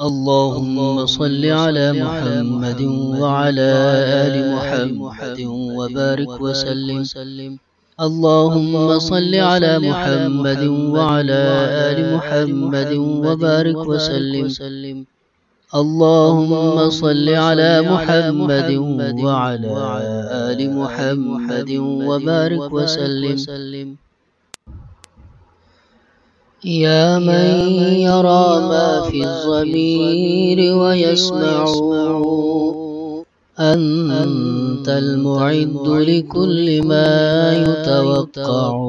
اللهم صل على محمد وعلى آل محمد وبارك وسلم. اللهم صل على محمد وعلى آل محمد وبارك وسلم. اللهم صل على محمد وعلى آل محمد وبارك وسلم. يا من يرى ما في الضمير ويسمع أنت المعد لكل ما يتوقع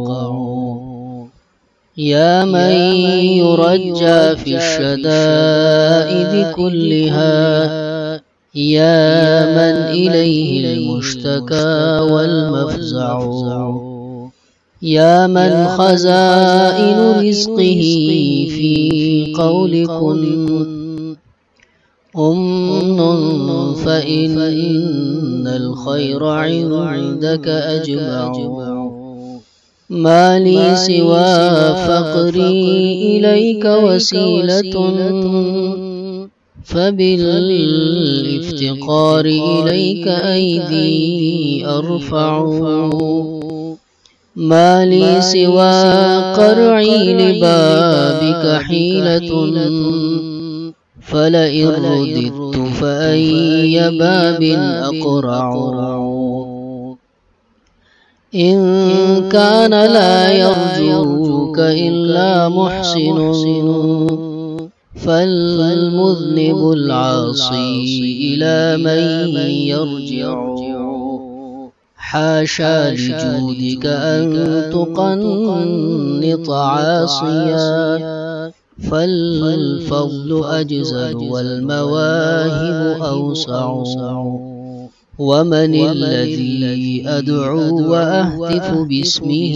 يا من يرجى في الشدائد كلها يا من إليه المشتكى والمفزع يا من خزائن رزقه في قول كن. أمن فإن الخير عندك أجمع ما لي سوى فقري إليك وسيلة. فبالإفتقار إليك أيدي أرفع. مالي سوى قرعي لبابك حيلة فلئن رددت فأي باب أقرع. إن كان لا يرجوك إلا محسن. فالمذنب العاصي إلى من يرجع. حاشا لجودك أن تقنط عاصيا. فالفضل أجزل والمواهب أوسع. ومن الذي أدعو وأهتف باسمه؟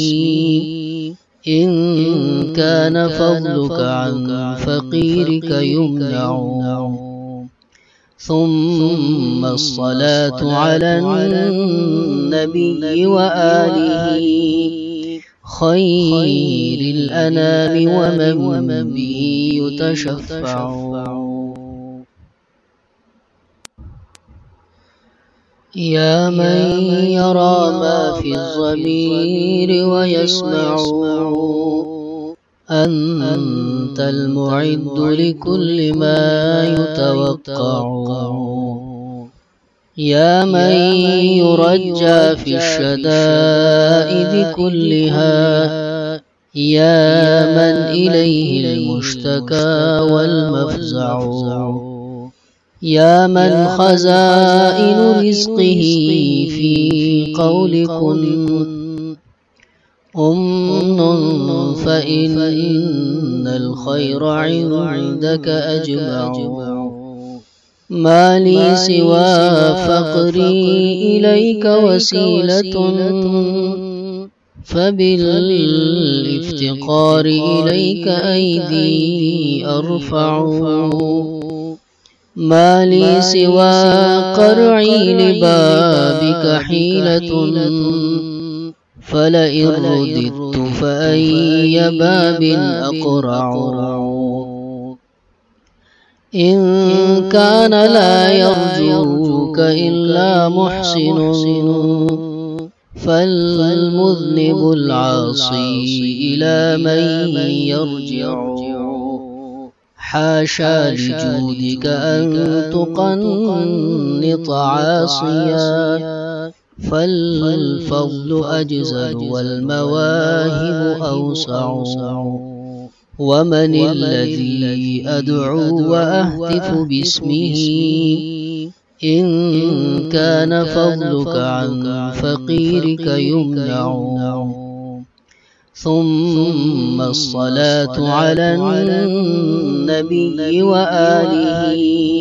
إن كان فضلك عن فقيرك يمنع. ثم الصلاة على النبي وآله. خير الأنام ومن به يتشفع يا من يرى ما في الضمير ويسمع أنت المعد لكل ما يتوقع. يا من يرجى في الشدائد كلها. يا من إليه المشتكى والمفزع. يا من خزائن رزقه في قول كن أمن فإن الخير عندك أجمع ما لي سوى فقري إليك وسيلة فبالافتقار إليك أيدي أرفع ما لي سوى قرعي لبابك حيلة فلئن رددت فأي باب أقرع إن كان لا يرجوك إلا محسن فالمذنب العاصي إلى من يرجع حاشا لجودك أن تقنط عاصيا فالفضل أجزل والمواهب أوسع. ومن الذي أدعو وأهتف باسمه؟ إن كان فضلك عن فقيرك يمنع. ثم الصلاة على النبي وآله.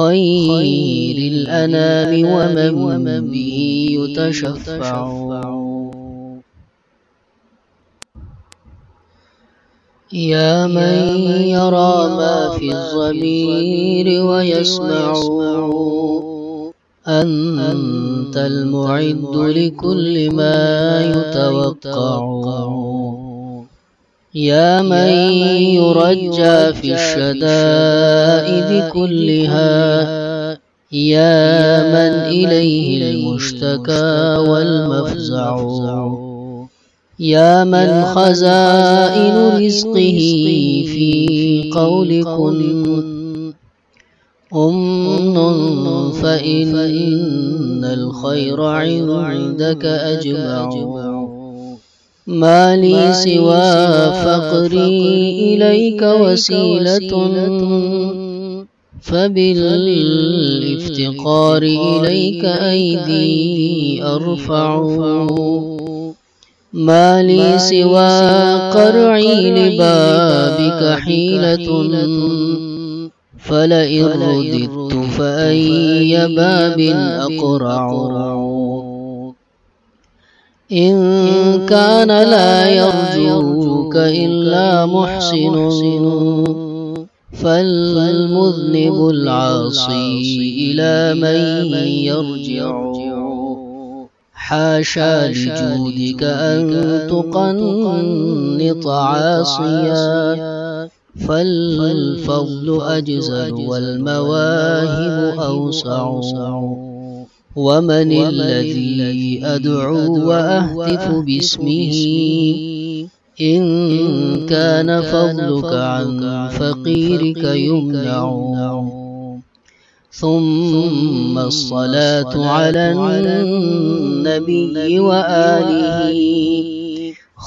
خير الأنام ومن به يتشفع. يا من يرى ما في الضمير ويسمع. أنت المعد لكل ما يتوقع. يا من يرجى في الشدائد كلها يا من إليه المشتكى والمفزع. يا من خزائن رزقه في قول كن. أمن فإن الخير عندك أجمع مالي سوى فقري إليك وسيلة فبالافتقار إليك أيدي أرفع مالي سوى قرعي لبابك حيلة فلئن رددت فأي باب أقرع إن كان لا يرجوك إلا محسن. فالمذنب العاصي إلى من يرجع. حاشا لجودك أن تقنط عاصيا. فالفضل أجزل والمواهب أوسع. ومن الذي أدعو وأهتف باسمه إن كان فضلك عن فقيرك يمنع ثم الصلاة على النبي وآله.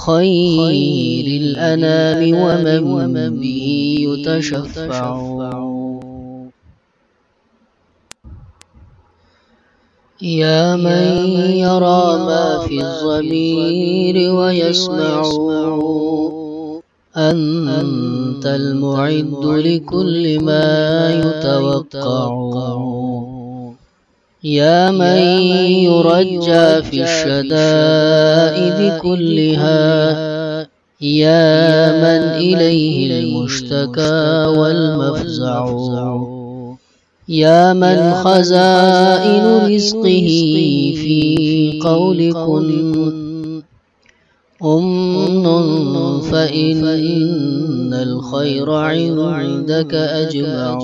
خير الأنام ومن به يتشفع يا من يرى ما في الضمير ويسمع أنت المعد لكل ما يتوقع. يا من يرجى في الشدائد كلها يا من إليه المشتكى والمفزع. يا من خزائن رزقه في قولكم أمن فإن الخير عندك أجمع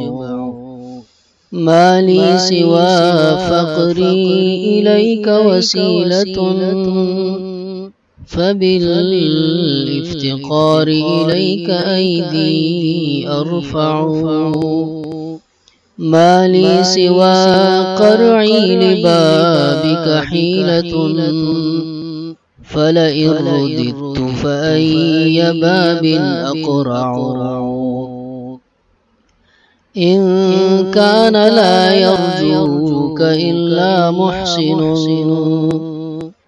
ما لي سوى فقري إليك وسيلة. فبالإفتقار إليك أيدي أرفع. مالی سوا قرعی لبابك حيلة فلئن رددت فأي باب أقرع. إن كان لا يرجوك إلا محسن.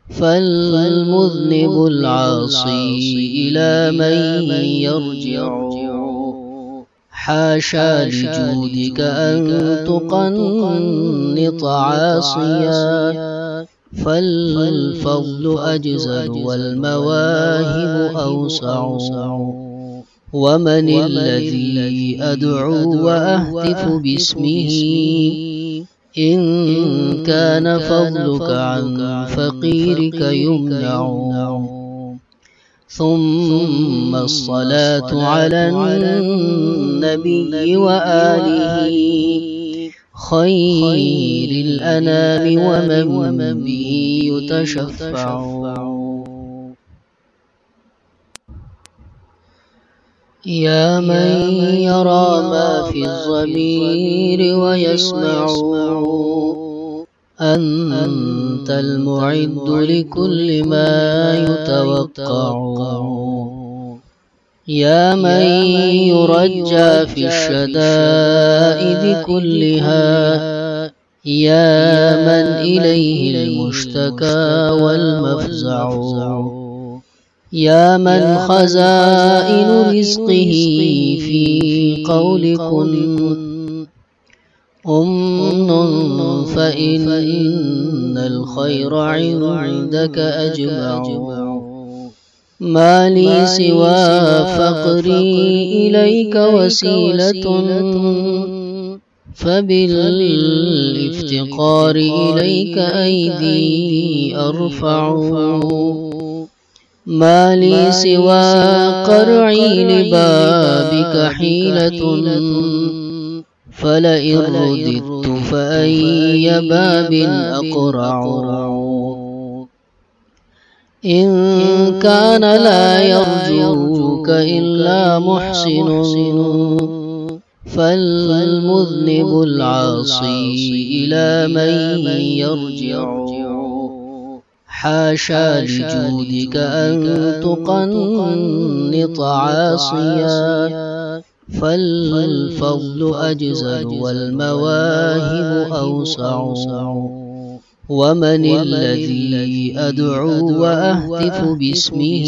فالمذنب العاصي إلى من يرجع حاشا لجودك أن تقنط عاصيا. فالفضل أجزل والمواهب أوسع. ومن الذي أدعو وأهتف باسمه؟ إن كان فضلك عن فقيرك يمنع. ثم الصلاة على النبي وآله. خير الأنام ومن به يتشفع. يا من يرى ما في الضمير ويسمعه أنت المعد لكل ما يتوقع. يا من يرجى في الشدائد كلها. يا من إليه المشتكى والمفزع. يا من خزائن رزقه في قول كن أمن فإن الخير عندك أجمع ما لي سوى فقري إليك وسيلة. فبالإفتقار إليك أيدي أرفع ما لي سوى قرعي لبابك حيلة. فلئن رددت فأي باب أقرع إن كان لا يرجوك إلا محسن فالمذنب العاصي إلى من يرجع حاشا لجودك أن تقنط عاصيا فالفضل أجزل والمواهب أوسع. ومن الذي أدعو وأهتف باسمه؟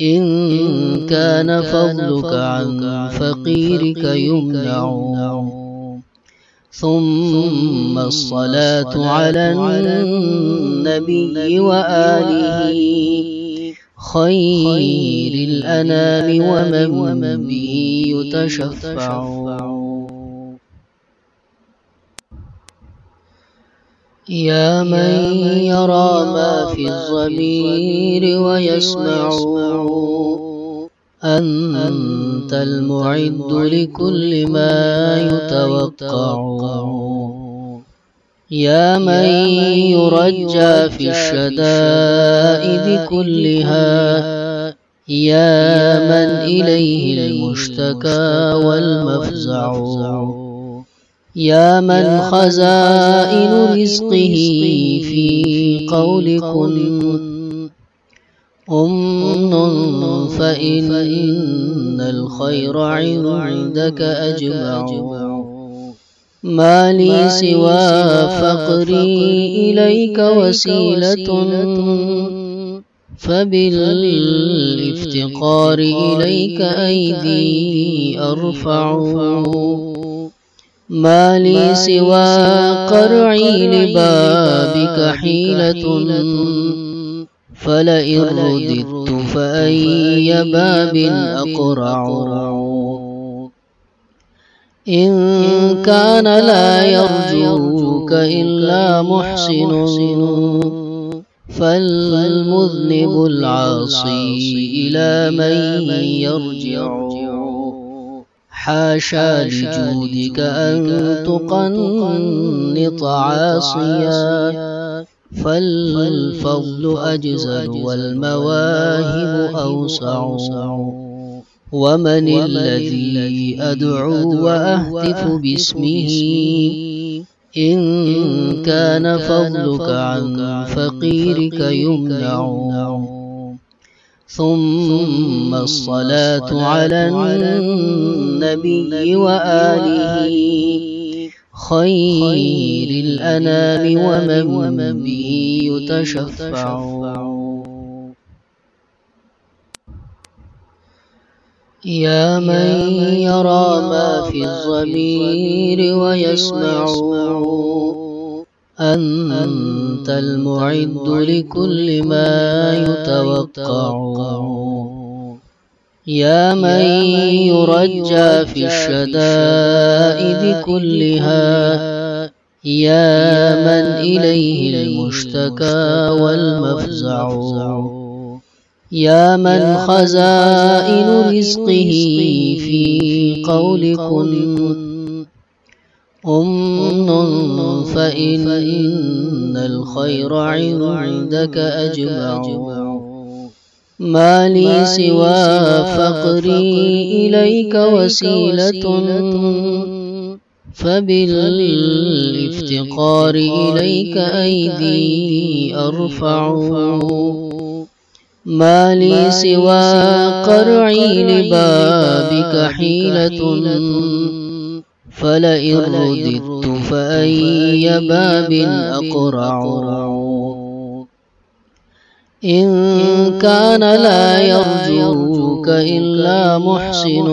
إن كان فضلك عن فقيرك يمنع. ثم الصلاة على النبي وآله. خير الأنام ومن به يتشفع. يا من يرى ما في الضمير ويسمع. أنت المعد لكل ما يتوقع. يا من يرجى في الشدائد كلها يا من إليه المشتكى والمفزع. يا من خزائن رزقه في قول كن. أمن فإن الخير عندك أجمع. مالي سوى فقري إليك وسيلة فبالافتقار إليك أيدي أرفع مالي سوى قرعي لبابك حيلة فلئن رددت فأي باب أقرع إن كان لا يرجوك إلا محسن فالمذنب العاصي إلى من يرجع حاشا لجودك أن تقنط عاصيا فالفضل أجزل والمواهب أوسع ومن الذي أدعو وأهتف باسمه إن كان فضلك عن فقيرك يمنع ثم الصلاة على النبي وآله خير الأنام ومن به يتشفع يا من يرى ما في الضمير ويسمع أنت المعد لكل ما يتوقع يا من يرجى في الشدائد كلها يا من إليه المشتكى والمفزع يا من خزائن رزقه في قول كن. أمن فإن الخير عندك أجمع ما لي سوى فقري إليك وسيلة. فبالإفتقار إليك أيدي أرفع. مالي سوى قرعي لبابك حيلة فلئن رددت فأي باب أقرع إن كان لا يرجوك إلا محسن.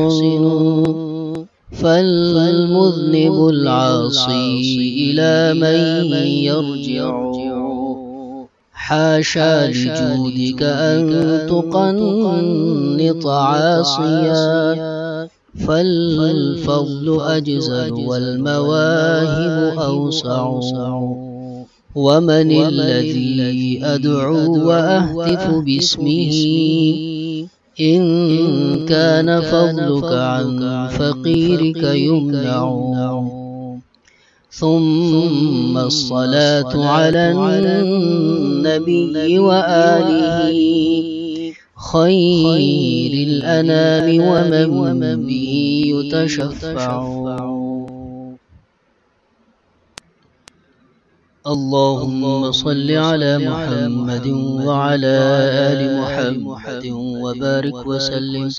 فالمذنب العاصي إلى من يرجع حاشا لجودك أن تقنط عاصيا. فالفضل أجزل والمواهب أوسع. ومن الذي أدعو وأهتف باسمه؟ إن كان فضلك عن فقيرك يمنع. ثم الصلاة على النبي وآله. خير الأنام ومن به يتشفع اللهم صل على محمد وعلى آل محمد وبارك وسلم.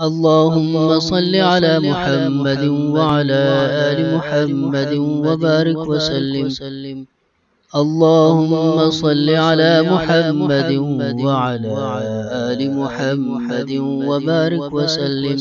اللهم صل على محمد وعلى آل محمد وبارك وسلم. اللهم صل على محمد وعلى آل محمد وبارك وسلم.